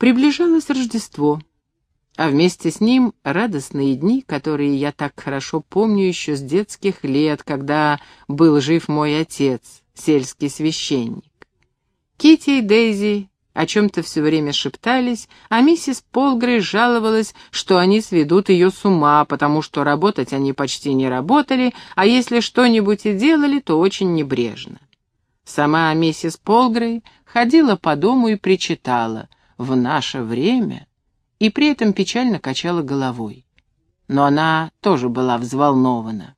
Приближалось Рождество, а вместе с ним радостные дни, которые я так хорошо помню еще с детских лет, когда был жив мой отец, сельский священник. Кити и Дейзи о чем-то все время шептались, а миссис Полгрей жаловалась, что они сведут ее с ума, потому что работать они почти не работали, а если что-нибудь и делали, то очень небрежно. Сама миссис Полгрей ходила по дому и причитала «в наше время» и при этом печально качала головой. Но она тоже была взволнована.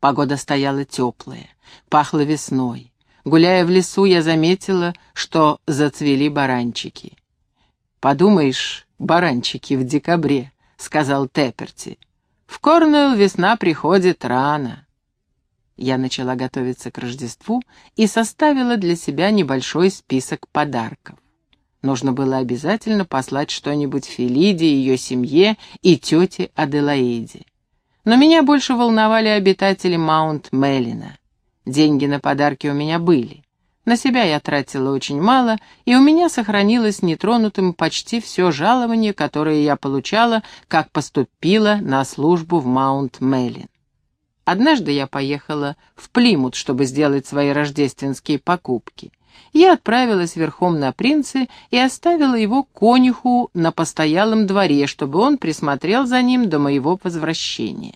Погода стояла теплая, пахла весной. Гуляя в лесу, я заметила, что зацвели баранчики. «Подумаешь, баранчики в декабре», — сказал Тепперти. «В Корнуэлл весна приходит рано». Я начала готовиться к Рождеству и составила для себя небольшой список подарков. Нужно было обязательно послать что-нибудь Фелиде, ее семье и тете Аделаиде. Но меня больше волновали обитатели Маунт-Меллина. Деньги на подарки у меня были. На себя я тратила очень мало, и у меня сохранилось нетронутым почти все жалование, которое я получала, как поступила на службу в Маунт-Меллин. Однажды я поехала в Плимут, чтобы сделать свои рождественские покупки. Я отправилась верхом на принце и оставила его конюху на постоялом дворе, чтобы он присмотрел за ним до моего возвращения.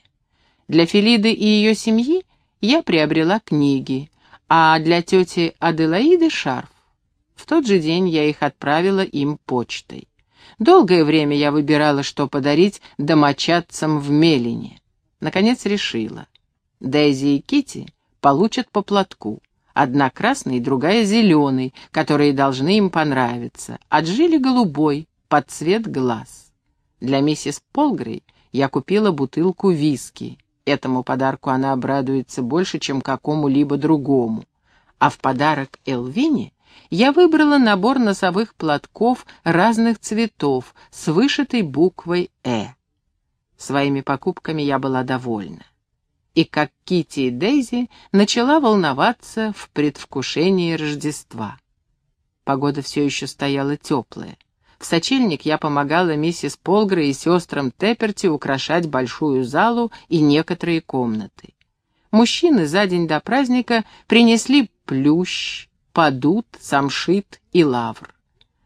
Для Филиды и ее семьи я приобрела книги, а для тети Аделаиды шарф. В тот же день я их отправила им почтой. Долгое время я выбирала, что подарить домочадцам в Мелине. Наконец решила. Дейзи и Кити получат по платку. Одна красный, другая зеленый, которые должны им понравиться. Джилли голубой, под цвет глаз. Для миссис Полгрей я купила бутылку виски. Этому подарку она обрадуется больше, чем какому-либо другому. А в подарок Элвине я выбрала набор носовых платков разных цветов с вышитой буквой «Э». Своими покупками я была довольна. И как Кити и Дейзи начала волноваться в предвкушении Рождества. Погода все еще стояла теплая. В сочельник я помогала миссис Полгрей и сестрам Тепперти украшать большую залу и некоторые комнаты. Мужчины за день до праздника принесли плющ, подут, самшит и лавр.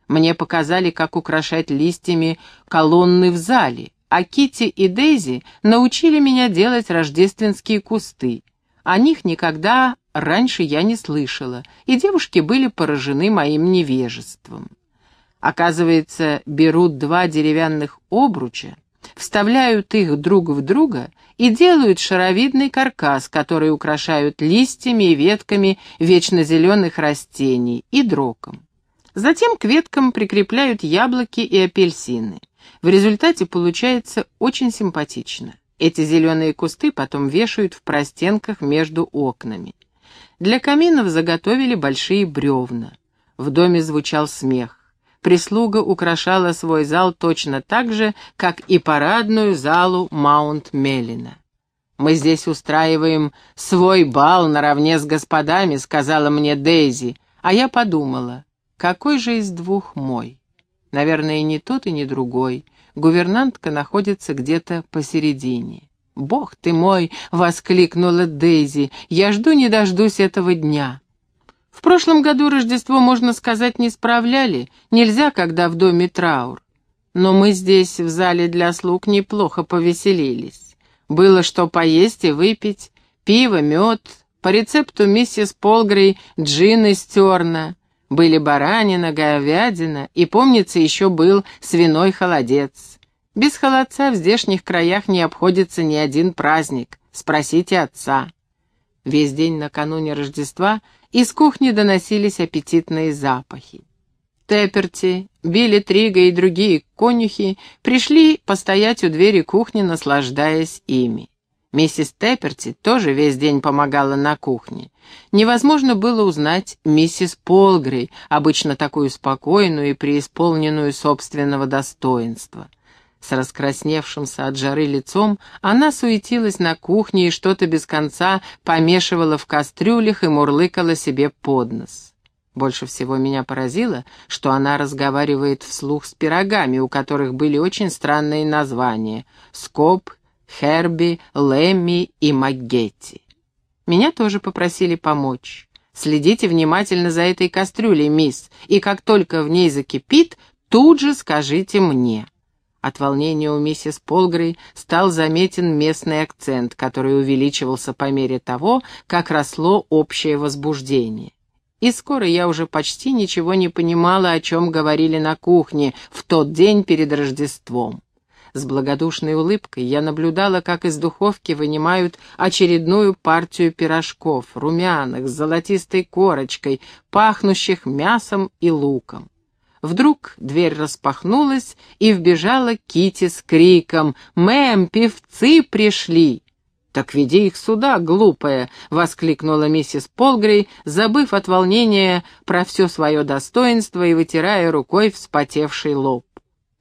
Мне показали, как украшать листьями колонны в зале, а Кити и Дейзи научили меня делать рождественские кусты. О них никогда раньше я не слышала, и девушки были поражены моим невежеством. Оказывается, берут два деревянных обруча, вставляют их друг в друга и делают шаровидный каркас, который украшают листьями и ветками вечно зеленых растений и дроком. Затем к веткам прикрепляют яблоки и апельсины. В результате получается очень симпатично. Эти зеленые кусты потом вешают в простенках между окнами. Для каминов заготовили большие бревна. В доме звучал смех прислуга украшала свой зал точно так же, как и парадную залу Маунт-Меллина. «Мы здесь устраиваем свой бал наравне с господами», — сказала мне Дейзи, а я подумала, какой же из двух мой? Наверное, ни тот и ни другой. Гувернантка находится где-то посередине. «Бог ты мой!» — воскликнула Дейзи. «Я жду не дождусь этого дня». В прошлом году Рождество, можно сказать, не справляли, нельзя, когда в доме траур. Но мы здесь, в зале для слуг, неплохо повеселились. Было что поесть и выпить, пиво, мед, по рецепту миссис Полгрей джин из терна. Были баранина, говядина и, помнится, еще был свиной холодец. Без холодца в здешних краях не обходится ни один праздник, спросите отца. Весь день накануне Рождества из кухни доносились аппетитные запахи. Тепперти, Билли Трига и другие конюхи пришли постоять у двери кухни, наслаждаясь ими. Миссис Тепперти тоже весь день помогала на кухне. Невозможно было узнать миссис Полгрей, обычно такую спокойную и преисполненную собственного достоинства. С раскрасневшимся от жары лицом она суетилась на кухне и что-то без конца помешивала в кастрюлях и мурлыкала себе под нос. Больше всего меня поразило, что она разговаривает вслух с пирогами, у которых были очень странные названия — Скоп, Херби, Лемми и Магетти. Меня тоже попросили помочь. Следите внимательно за этой кастрюлей, мисс, и как только в ней закипит, тут же скажите мне». От волнения у миссис Полгрей стал заметен местный акцент, который увеличивался по мере того, как росло общее возбуждение. И скоро я уже почти ничего не понимала, о чем говорили на кухне в тот день перед Рождеством. С благодушной улыбкой я наблюдала, как из духовки вынимают очередную партию пирожков, румяных, с золотистой корочкой, пахнущих мясом и луком. Вдруг дверь распахнулась, и вбежала Кити с криком «Мэм, певцы пришли!» «Так веди их сюда, глупая!» — воскликнула миссис Полгрей, забыв от волнения про все свое достоинство и вытирая рукой вспотевший лоб.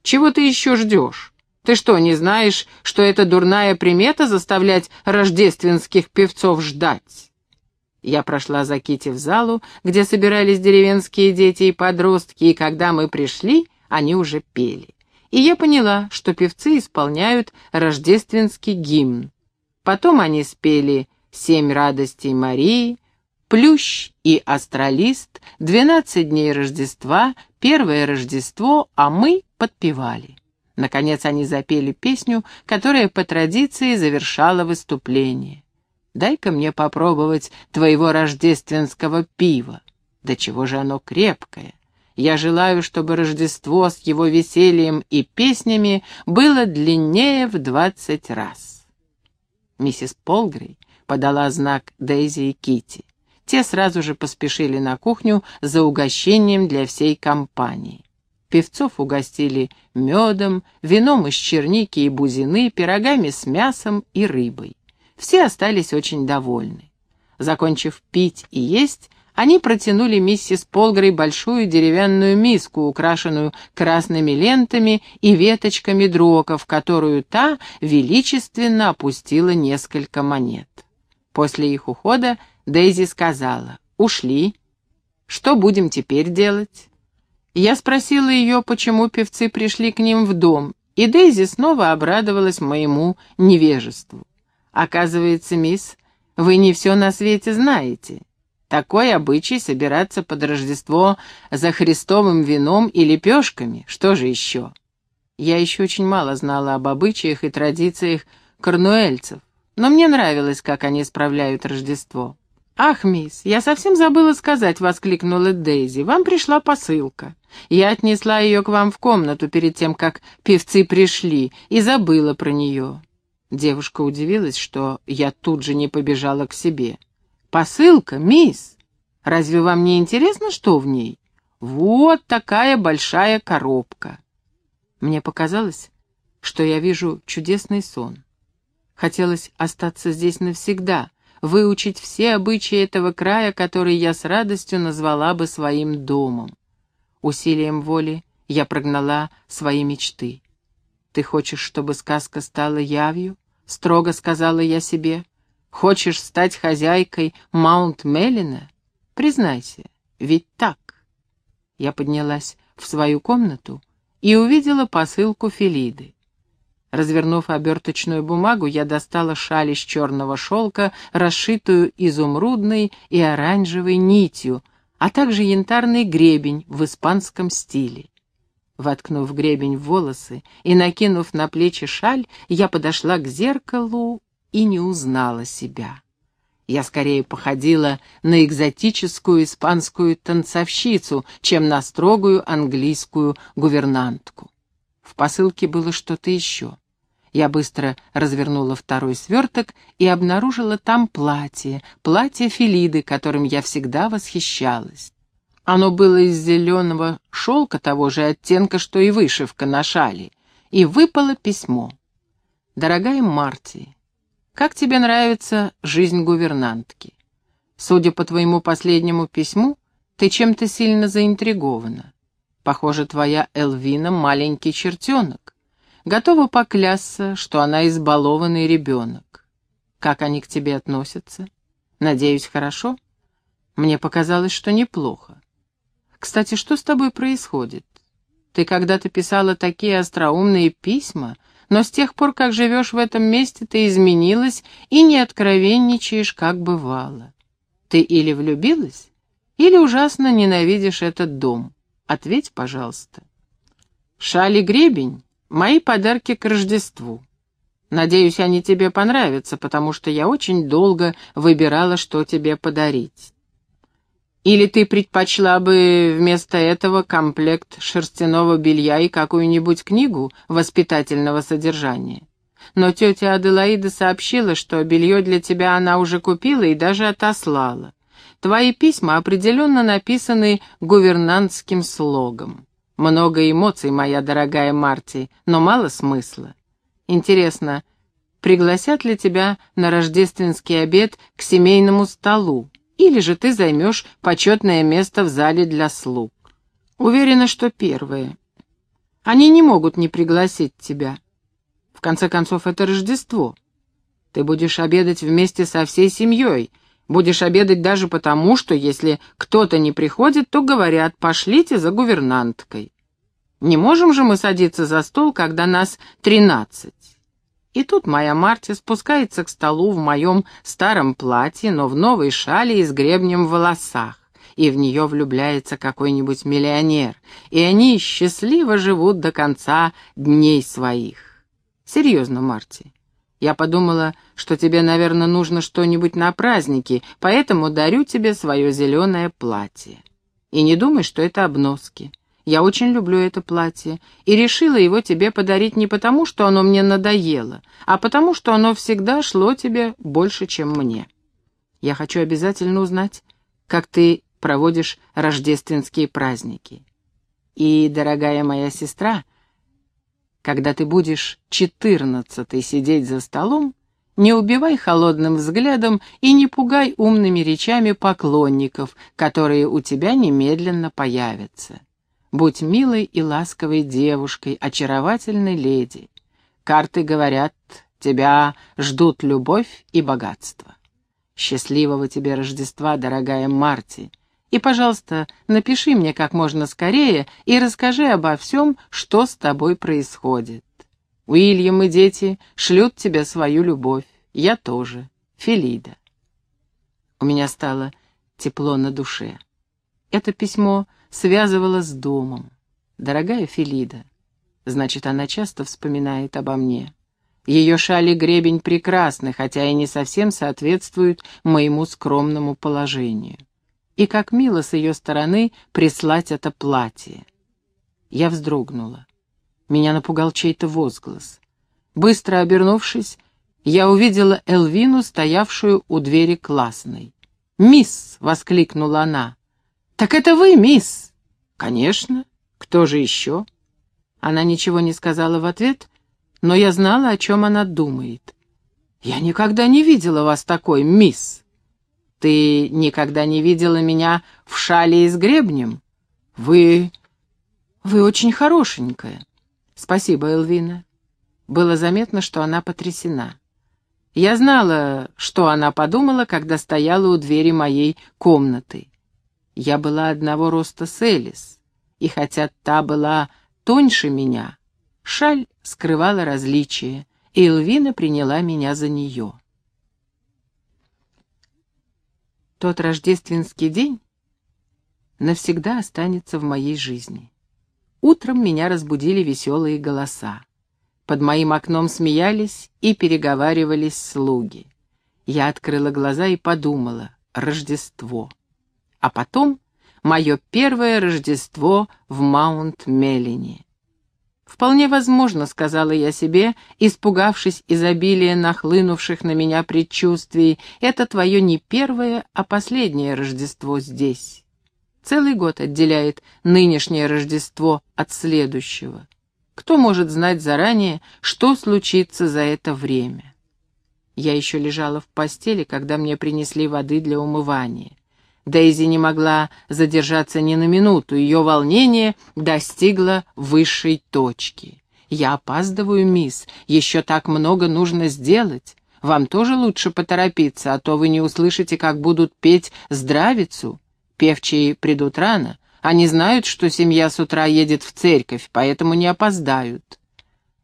«Чего ты еще ждешь? Ты что, не знаешь, что это дурная примета заставлять рождественских певцов ждать?» Я прошла за Кити в залу, где собирались деревенские дети и подростки, и когда мы пришли, они уже пели. И я поняла, что певцы исполняют рождественский гимн. Потом они спели «Семь радостей Марии», «Плющ» и «Астролист», «Двенадцать дней Рождества», «Первое Рождество», а мы подпевали. Наконец они запели песню, которая по традиции завершала выступление. «Дай-ка мне попробовать твоего рождественского пива. Да чего же оно крепкое! Я желаю, чтобы Рождество с его весельем и песнями было длиннее в двадцать раз». Миссис Полгрей подала знак Дейзи и Кити. Те сразу же поспешили на кухню за угощением для всей компании. Певцов угостили медом, вином из черники и бузины, пирогами с мясом и рыбой. Все остались очень довольны. Закончив пить и есть, они протянули миссис Полгрей большую деревянную миску, украшенную красными лентами и веточками дроков, которую та величественно опустила несколько монет. После их ухода Дейзи сказала, «Ушли. Что будем теперь делать?» Я спросила ее, почему певцы пришли к ним в дом, и Дейзи снова обрадовалась моему невежеству. «Оказывается, мисс, вы не все на свете знаете. Такой обычай собираться под Рождество за христовым вином и лепешками. Что же еще?» Я еще очень мало знала об обычаях и традициях корнуэльцев, но мне нравилось, как они справляют Рождество. «Ах, мисс, я совсем забыла сказать», — воскликнула Дейзи. «Вам пришла посылка. Я отнесла ее к вам в комнату перед тем, как певцы пришли, и забыла про нее». Девушка удивилась, что я тут же не побежала к себе. «Посылка, мисс? Разве вам не интересно, что в ней? Вот такая большая коробка». Мне показалось, что я вижу чудесный сон. Хотелось остаться здесь навсегда — выучить все обычаи этого края, который я с радостью назвала бы своим домом. Усилием воли я прогнала свои мечты. «Ты хочешь, чтобы сказка стала явью?» — строго сказала я себе. «Хочешь стать хозяйкой Маунт Меллина? Признайся, ведь так». Я поднялась в свою комнату и увидела посылку Филиды. Развернув оберточную бумагу, я достала шаль из черного шелка, расшитую изумрудной и оранжевой нитью, а также янтарный гребень в испанском стиле. Воткнув гребень в волосы и накинув на плечи шаль, я подошла к зеркалу и не узнала себя. Я скорее походила на экзотическую испанскую танцовщицу, чем на строгую английскую гувернантку. В посылке было что-то еще. Я быстро развернула второй сверток и обнаружила там платье, платье Филиды, которым я всегда восхищалась. Оно было из зеленого шелка того же оттенка, что и вышивка на шале, и выпало письмо. «Дорогая Марти, как тебе нравится жизнь гувернантки? Судя по твоему последнему письму, ты чем-то сильно заинтригована. Похоже, твоя Элвина — маленький чертенок. Готова поклясться, что она избалованный ребенок. Как они к тебе относятся? Надеюсь, хорошо? Мне показалось, что неплохо. Кстати, что с тобой происходит? Ты когда-то писала такие остроумные письма, но с тех пор, как живешь в этом месте, ты изменилась и не откровенничаешь, как бывало. Ты или влюбилась, или ужасно ненавидишь этот дом. Ответь, пожалуйста. Шали гребень — мои подарки к Рождеству. Надеюсь, они тебе понравятся, потому что я очень долго выбирала, что тебе подарить. Или ты предпочла бы вместо этого комплект шерстяного белья и какую-нибудь книгу воспитательного содержания? Но тетя Аделаида сообщила, что белье для тебя она уже купила и даже отослала. Твои письма определенно написаны гувернантским слогом. Много эмоций, моя дорогая Марти, но мало смысла. Интересно, пригласят ли тебя на рождественский обед к семейному столу? Или же ты займешь почетное место в зале для слуг. Уверена, что первое. Они не могут не пригласить тебя. В конце концов, это Рождество. Ты будешь обедать вместе со всей семьей. Будешь обедать даже потому, что если кто-то не приходит, то говорят «пошлите за гувернанткой». Не можем же мы садиться за стол, когда нас тринадцать. И тут моя Марти спускается к столу в моем старом платье, но в новой шале и с гребнем в волосах, и в нее влюбляется какой-нибудь миллионер, и они счастливо живут до конца дней своих. Серьезно, Марти. Я подумала, что тебе, наверное, нужно что-нибудь на праздники, поэтому дарю тебе свое зеленое платье. И не думай, что это обноски. Я очень люблю это платье и решила его тебе подарить не потому, что оно мне надоело, а потому, что оно всегда шло тебе больше, чем мне. Я хочу обязательно узнать, как ты проводишь рождественские праздники. И, дорогая моя сестра, когда ты будешь четырнадцатой сидеть за столом, не убивай холодным взглядом и не пугай умными речами поклонников, которые у тебя немедленно появятся. Будь милой и ласковой девушкой, очаровательной леди. Карты говорят, тебя ждут любовь и богатство. Счастливого тебе Рождества, дорогая Марти. И, пожалуйста, напиши мне как можно скорее и расскажи обо всем, что с тобой происходит. Уильям и дети шлют тебе свою любовь. Я тоже. Филида. У меня стало тепло на душе. Это письмо связывала с домом. Дорогая Филида, значит, она часто вспоминает обо мне. Ее шали гребень прекрасны, хотя и не совсем соответствуют моему скромному положению. И как мило с ее стороны прислать это платье. Я вздрогнула. Меня напугал чей-то возглас. Быстро обернувшись, я увидела Элвину, стоявшую у двери классной. «Мисс!» — воскликнула она. «Так это вы, мисс?» «Конечно. Кто же еще?» Она ничего не сказала в ответ, но я знала, о чем она думает. «Я никогда не видела вас такой, мисс. Ты никогда не видела меня в шале и с гребнем? Вы... вы очень хорошенькая. Спасибо, Элвина». Было заметно, что она потрясена. Я знала, что она подумала, когда стояла у двери моей комнаты. Я была одного роста с Элис, и хотя та была тоньше меня, шаль скрывала различия, и Элвина приняла меня за нее. Тот рождественский день навсегда останется в моей жизни. Утром меня разбудили веселые голоса. Под моим окном смеялись и переговаривались слуги. Я открыла глаза и подумала — Рождество а потом мое первое Рождество в Маунт-Меллине. «Вполне возможно», — сказала я себе, испугавшись изобилия нахлынувших на меня предчувствий, «это твое не первое, а последнее Рождество здесь». Целый год отделяет нынешнее Рождество от следующего. Кто может знать заранее, что случится за это время? Я еще лежала в постели, когда мне принесли воды для умывания. Дейзи не могла задержаться ни на минуту, ее волнение достигло высшей точки. «Я опаздываю, мисс, еще так много нужно сделать. Вам тоже лучше поторопиться, а то вы не услышите, как будут петь здравицу. Певчие придут рано, Они знают, что семья с утра едет в церковь, поэтому не опоздают.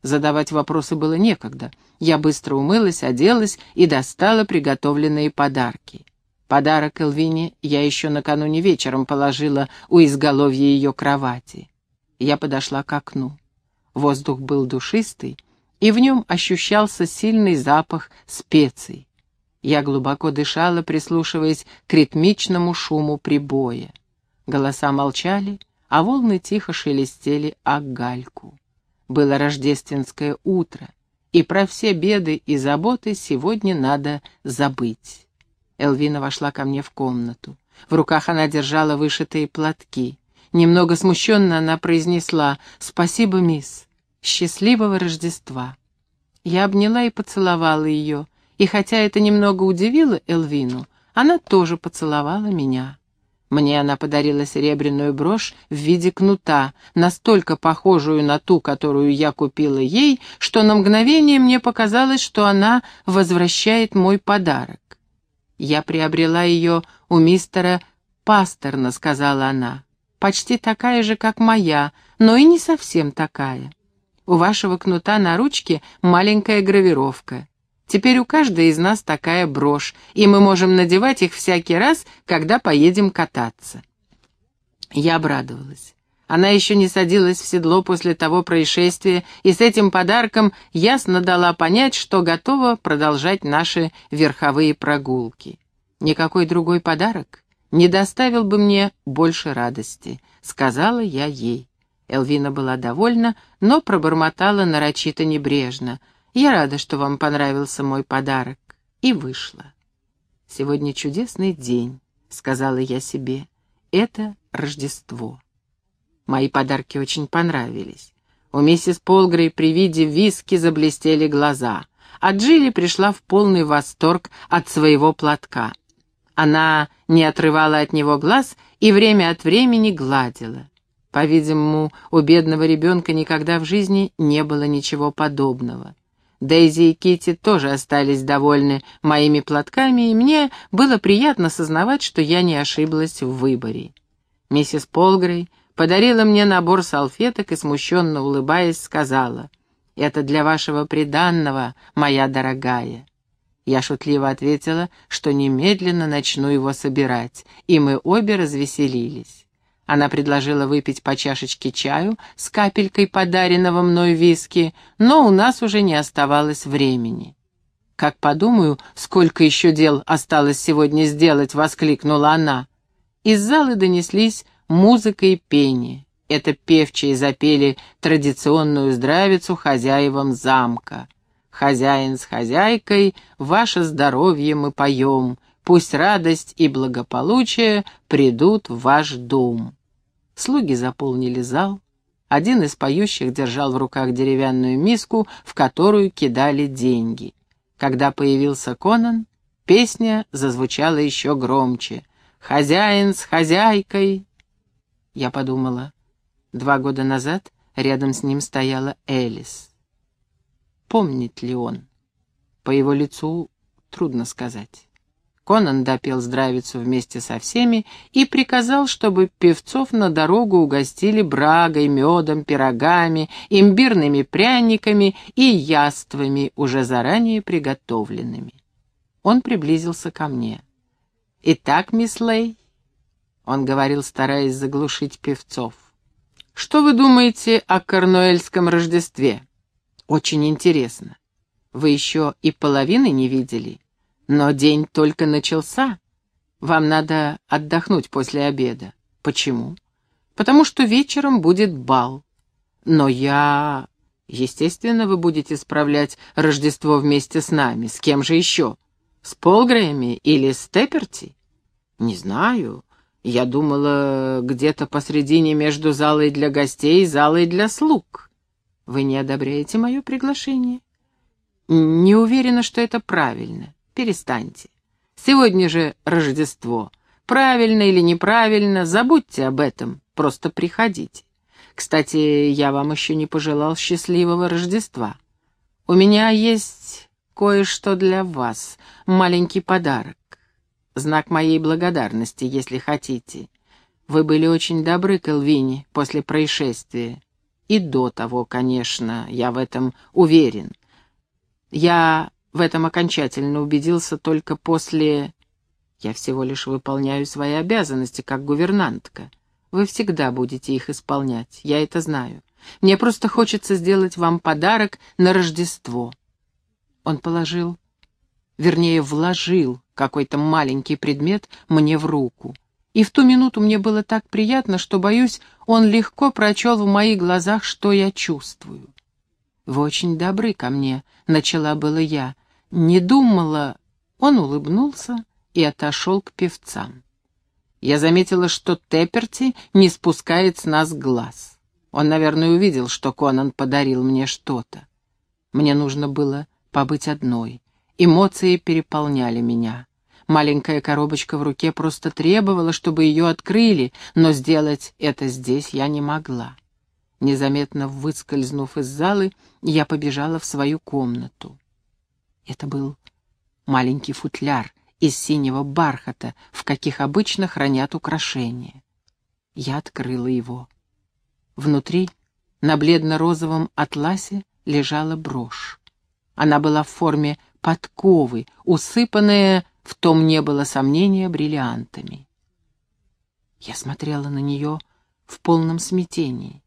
Задавать вопросы было некогда. Я быстро умылась, оделась и достала приготовленные подарки. Подарок Элвине я еще накануне вечером положила у изголовья ее кровати. Я подошла к окну. Воздух был душистый, и в нем ощущался сильный запах специй. Я глубоко дышала, прислушиваясь к ритмичному шуму прибоя. Голоса молчали, а волны тихо шелестели о гальку. Было рождественское утро, и про все беды и заботы сегодня надо забыть. Элвина вошла ко мне в комнату. В руках она держала вышитые платки. Немного смущенно она произнесла «Спасибо, мисс. Счастливого Рождества». Я обняла и поцеловала ее, и хотя это немного удивило Элвину, она тоже поцеловала меня. Мне она подарила серебряную брошь в виде кнута, настолько похожую на ту, которую я купила ей, что на мгновение мне показалось, что она возвращает мой подарок. «Я приобрела ее у мистера Пастерна», — сказала она. «Почти такая же, как моя, но и не совсем такая. У вашего кнута на ручке маленькая гравировка. Теперь у каждой из нас такая брошь, и мы можем надевать их всякий раз, когда поедем кататься. Я обрадовалась. Она еще не садилась в седло после того происшествия, и с этим подарком ясно дала понять, что готова продолжать наши верховые прогулки. Никакой другой подарок не доставил бы мне больше радости, сказала я ей. Элвина была довольна, но пробормотала нарочито небрежно. Я рада, что вам понравился мой подарок. И вышла. Сегодня чудесный день, сказала я себе. Это Рождество. Мои подарки очень понравились. У миссис Полгрей при виде виски заблестели глаза, а Джилли пришла в полный восторг от своего платка. Она не отрывала от него глаз и время от времени гладила. По-видимому, у бедного ребенка никогда в жизни не было ничего подобного. Дейзи и Кити тоже остались довольны моими платками, и мне было приятно сознавать, что я не ошиблась в выборе. Миссис Полгрей подарила мне набор салфеток и, смущенно улыбаясь, сказала, «Это для вашего приданного, моя дорогая». Я шутливо ответила, что немедленно начну его собирать, и мы обе развеселились. Она предложила выпить по чашечке чаю с капелькой подаренного мной виски, но у нас уже не оставалось времени. «Как подумаю, сколько еще дел осталось сегодня сделать!» — воскликнула она. Из зала донеслись музыка и пение. Это певчие запели традиционную здравицу хозяевам замка. «Хозяин с хозяйкой, ваше здоровье мы поем, Пусть радость и благополучие придут в ваш дом. Слуги заполнили зал. Один из поющих держал в руках деревянную миску, в которую кидали деньги. Когда появился Конан, песня зазвучала еще громче. «Хозяин с хозяйкой!» Я подумала, два года назад рядом с ним стояла Элис. Помнит ли он? По его лицу трудно сказать. Конан допел здравицу вместе со всеми и приказал, чтобы певцов на дорогу угостили брагой, медом, пирогами, имбирными пряниками и яствами, уже заранее приготовленными. Он приблизился ко мне. «Итак, мисс Лей», — он говорил, стараясь заглушить певцов, — «что вы думаете о Корнуэльском Рождестве? Очень интересно. Вы еще и половины не видели?» Но день только начался. Вам надо отдохнуть после обеда. Почему? Потому что вечером будет бал. Но я... Естественно, вы будете справлять Рождество вместе с нами. С кем же еще? С Полграями или с Тепперти? Не знаю. Я думала, где-то посредине между залой для гостей и залой для слуг. Вы не одобряете мое приглашение? Не уверена, что это правильно. Перестаньте. Сегодня же Рождество. Правильно или неправильно, забудьте об этом, просто приходите. Кстати, я вам еще не пожелал счастливого Рождества. У меня есть кое-что для вас, маленький подарок. Знак моей благодарности, если хотите. Вы были очень добры к Элвине после происшествия. И до того, конечно, я в этом уверен. Я в этом окончательно убедился только после... Я всего лишь выполняю свои обязанности как гувернантка. Вы всегда будете их исполнять, я это знаю. Мне просто хочется сделать вам подарок на Рождество. Он положил, вернее, вложил какой-то маленький предмет мне в руку. И в ту минуту мне было так приятно, что, боюсь, он легко прочел в моих глазах, что я чувствую. «Вы очень добры ко мне», — начала было я. Не думала... Он улыбнулся и отошел к певцам. Я заметила, что Тепперти не спускает с нас глаз. Он, наверное, увидел, что Конан подарил мне что-то. Мне нужно было побыть одной. Эмоции переполняли меня. Маленькая коробочка в руке просто требовала, чтобы ее открыли, но сделать это здесь я не могла. Незаметно выскользнув из залы, я побежала в свою комнату. Это был маленький футляр из синего бархата, в каких обычно хранят украшения. Я открыла его. Внутри, на бледно-розовом атласе, лежала брошь. Она была в форме подковы, усыпанная в том не было сомнения бриллиантами. Я смотрела на нее в полном смятении.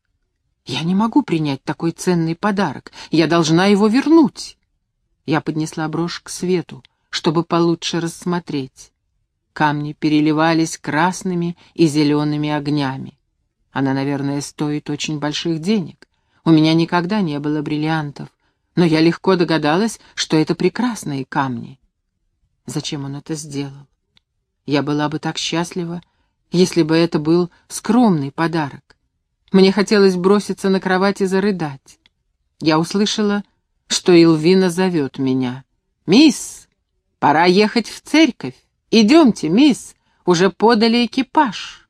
Я не могу принять такой ценный подарок. Я должна его вернуть. Я поднесла брошь к свету, чтобы получше рассмотреть. Камни переливались красными и зелеными огнями. Она, наверное, стоит очень больших денег. У меня никогда не было бриллиантов, но я легко догадалась, что это прекрасные камни. Зачем он это сделал? Я была бы так счастлива, если бы это был скромный подарок. Мне хотелось броситься на кровать и зарыдать. Я услышала, что Илвина зовет меня. «Мисс, пора ехать в церковь. Идемте, мисс, уже подали экипаж».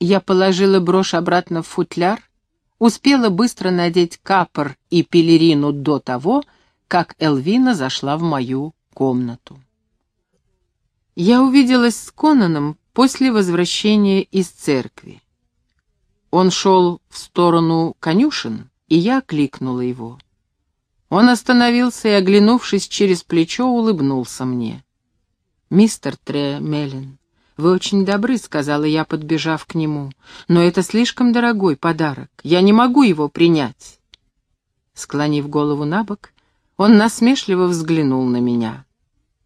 Я положила брошь обратно в футляр, успела быстро надеть капор и пелерину до того, как Элвина зашла в мою комнату. Я увиделась с Конаном после возвращения из церкви. Он шел в сторону конюшен, и я кликнула его. Он остановился и, оглянувшись через плечо, улыбнулся мне. «Мистер Тре Меллен, вы очень добры», — сказала я, подбежав к нему, — «но это слишком дорогой подарок. Я не могу его принять». Склонив голову на бок, он насмешливо взглянул на меня.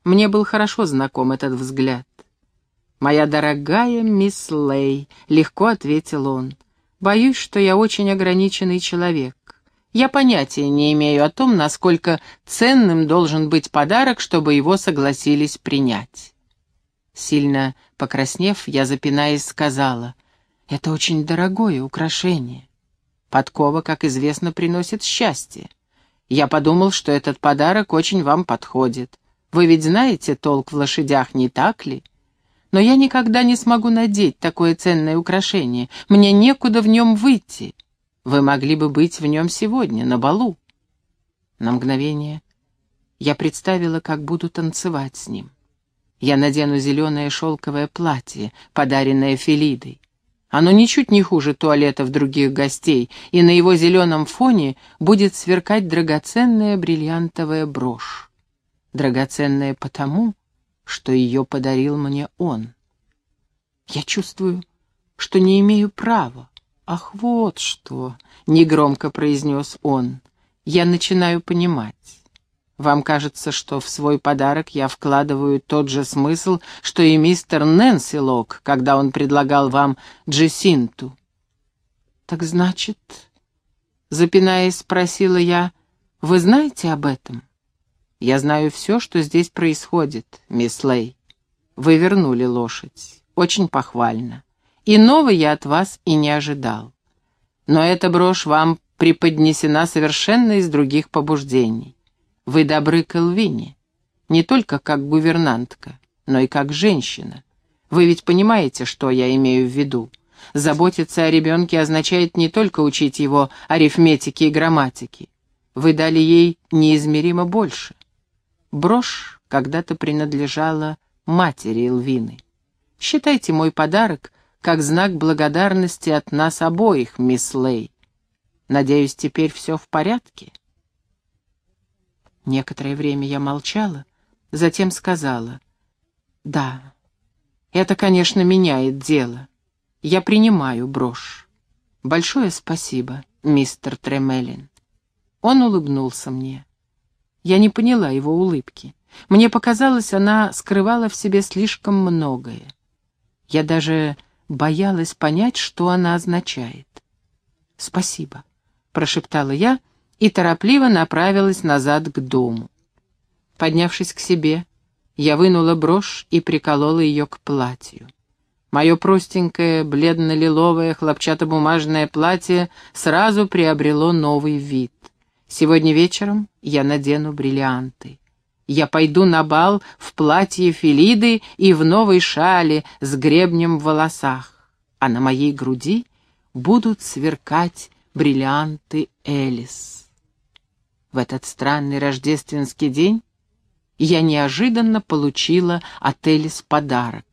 Мне был хорошо знаком этот взгляд. «Моя дорогая мисс Лей», — легко ответил он, — «боюсь, что я очень ограниченный человек. Я понятия не имею о том, насколько ценным должен быть подарок, чтобы его согласились принять». Сильно покраснев, я, запинаясь, сказала, «Это очень дорогое украшение. Подкова, как известно, приносит счастье. Я подумал, что этот подарок очень вам подходит. Вы ведь знаете толк в лошадях, не так ли? Но я никогда не смогу надеть такое ценное украшение. Мне некуда в нем выйти. Вы могли бы быть в нем сегодня, на балу. На мгновение я представила, как буду танцевать с ним. Я надену зеленое шелковое платье, подаренное Фелидой. Оно ничуть не хуже туалетов других гостей, и на его зеленом фоне будет сверкать драгоценная бриллиантовая брошь драгоценная потому, что ее подарил мне он. Я чувствую, что не имею права. Ах, вот что, — негромко произнес он, — я начинаю понимать. Вам кажется, что в свой подарок я вкладываю тот же смысл, что и мистер Нэнси Лок, когда он предлагал вам Джесинту. Так значит, запинаясь, спросила я, вы знаете об этом? Я знаю все, что здесь происходит, мисс Лей. Вы вернули лошадь. Очень похвально. Иного я от вас и не ожидал. Но эта брошь вам преподнесена совершенно из других побуждений. Вы добры к Элвине, не только как гувернантка, но и как женщина. Вы ведь понимаете, что я имею в виду. Заботиться о ребенке означает не только учить его арифметике и грамматике. Вы дали ей неизмеримо больше. Брошь когда-то принадлежала матери Элвины. Считайте мой подарок как знак благодарности от нас обоих, мисс Лей. Надеюсь, теперь все в порядке?» Некоторое время я молчала, затем сказала. «Да, это, конечно, меняет дело. Я принимаю брошь. Большое спасибо, мистер Тремелин». Он улыбнулся мне. Я не поняла его улыбки. Мне показалось, она скрывала в себе слишком многое. Я даже боялась понять, что она означает. «Спасибо», — прошептала я и торопливо направилась назад к дому. Поднявшись к себе, я вынула брошь и приколола ее к платью. Мое простенькое, бледно-лиловое хлопчатобумажное платье сразу приобрело новый вид. Сегодня вечером я надену бриллианты. Я пойду на бал в платье Филиды и в новой шале с гребнем в волосах, а на моей груди будут сверкать бриллианты Элис. В этот странный рождественский день я неожиданно получила от Элис подарок.